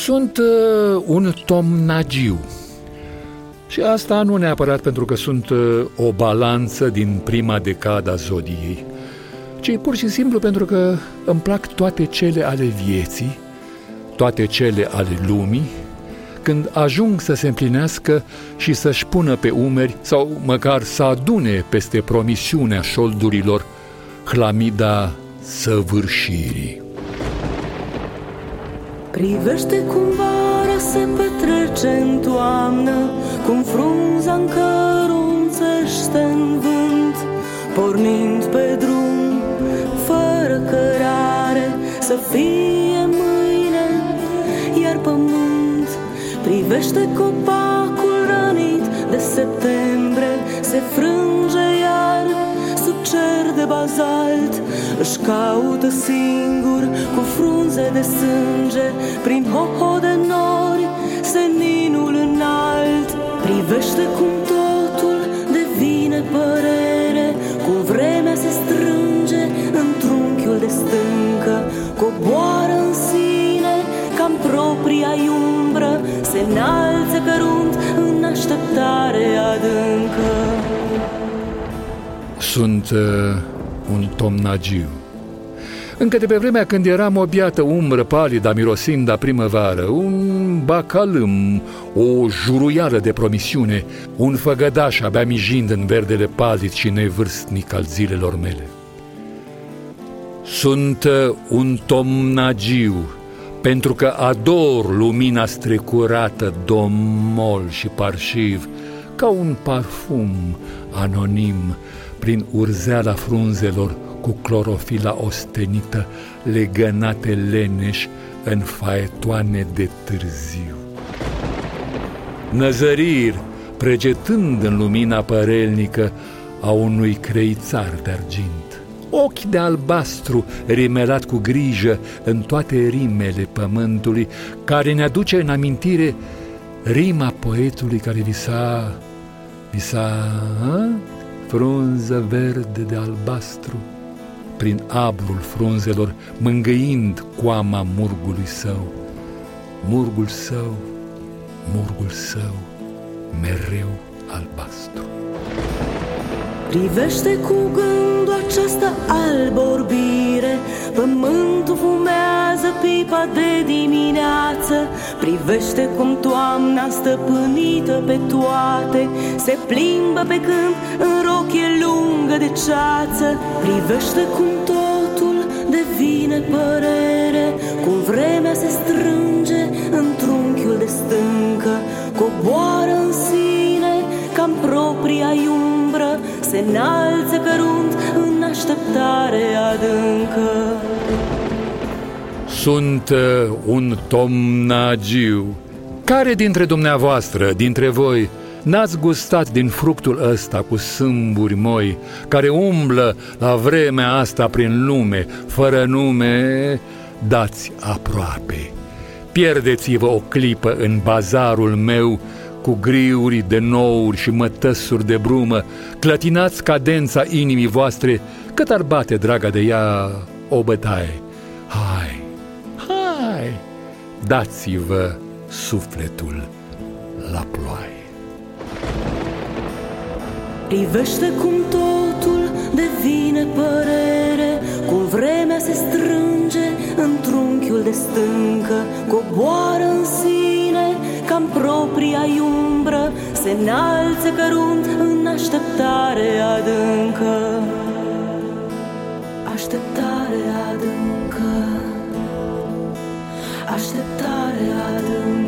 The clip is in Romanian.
Sunt uh, un tomnagiu. Și asta nu neapărat pentru că sunt uh, o balanță din prima decada zodiei, ci pur și simplu pentru că îmi plac toate cele ale vieții, toate cele ale lumii, când ajung să se împlinească și să-și pună pe umeri sau măcar să adune peste promisiunea șoldurilor hlamida săvârșirii. Privește cum vara se petrece în toamnă, Cum frunza încărunțește în vânt, Pornind pe drum, fără cărare, Să fie mâine, iar pământ. Privește copacul rănit de septembrie, Se frânge iar sub cer de bazalt, își caută singur cu frunze de sânge Prin hoho de nori seninul înalt. Privește cum totul devine părere Cum vremea se strânge în trunchiul de stâncă. Coboară în sine cam propria umbră Se înalță cărunt în așteptare adâncă Sunt uh, un tomnagiu. Încă de pe vremea când eram o biată umbră palidă mirosind a primăvară, un bacalâm, o juruială de promisiune, un făgădaș abia mijind în verdele palid și nevârstnic al zilelor mele. Sunt uh, un tomnagiu, pentru că ador lumina strecurată, domol și parșiv, ca un parfum anonim prin urzeala frunzelor cu clorofila ostenită, legănate leneș în faetoane de târziu. Năzărir, pregetând în lumina părelnică a unui creițar de argint. Ochi de albastru, rimelat cu grijă în toate rimele pământului, care ne aduce în amintire rima poetului care visa, visa, a? Frunză verde de albastru, prin abrul frunzelor, mângâind coama murgului său. Murgul său, murgul său, mereu albastru. Privește cu gândul această albă pipa de dimineață Privește cum toamna stăpânită pe toate Se plimbă pe câmp în rochie lungă de ceață Privește cum totul devine părere Cum vremea se strânge în trunchiul de stâncă Coboară în sine cam propria umbră Se înalță cărunt în așteptare adâncă Sunt uh, un tomnagiu. Care dintre dumneavoastră, dintre voi, n-ați gustat din fructul ăsta cu sâmburi moi, care umblă la vremea asta prin lume, fără nume, dați aproape. Pierdeți-vă o clipă în bazarul meu, cu griuri de nouri și mătăsuri de brumă, clătinați cadența inimii voastre, cât ar bate, draga de ea, o bătaie. Hai, hai, dați-vă sufletul la ploaie. Privește cum totul devine părere Cum vremea se strânge în trunchiul de stâncă Coboară în sine cam propria umbră Se înalță cărunt în așteptare adâncă Așteptare adâncă Așteptare adâncă